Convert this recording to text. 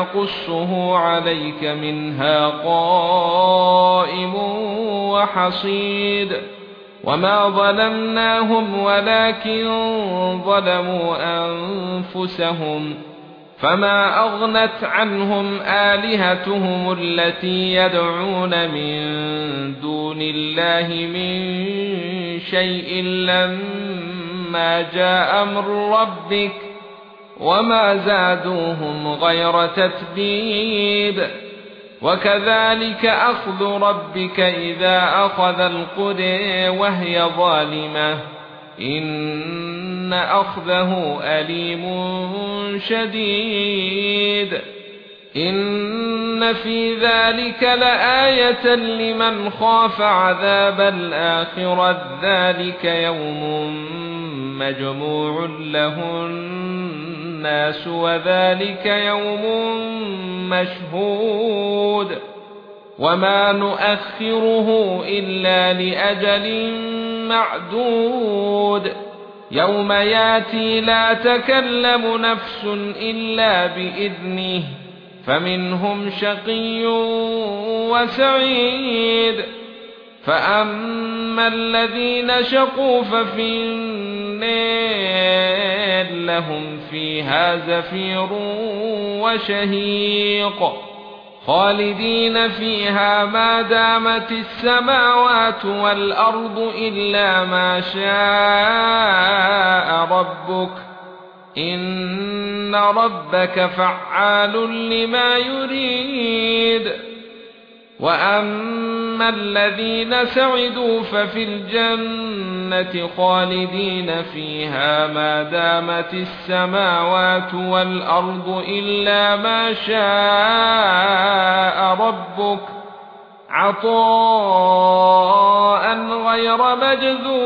نقصه عليك منها قائم وحصيد وما ظلمناهم ولكن ظلموا أنفسهم فما أغنت عنهم آلهتهم التي يدعون من دون الله من شيء لما جاء أمر ربك وما زادوهم غير تتبيب وكذلك اخذ ربك اذا اخذ القرى وهي ظالمه ان اخذه اليم شديد ان في ذلك لآية لمن خاف عذاب الآخرة ذلك يوم مجموع له الناس وذلك يوم مشهود وما نؤخره إلا لأجل معدود يوم ياتي لا تكلم نفس إلا بإذنه فمنهم شقي وسعيد فأما الذين شقوا ففي النار لهم فيها زفير وشهيق خالدين فيها ما دامت السماوات والارض الا ما شاء ربك ان ربك فعال لما يريد واما الذين سعدوا ففي الجنه خالدين فيها ما دامت السماوات والارض الا ما شاء ربك عطاء غير مجذوب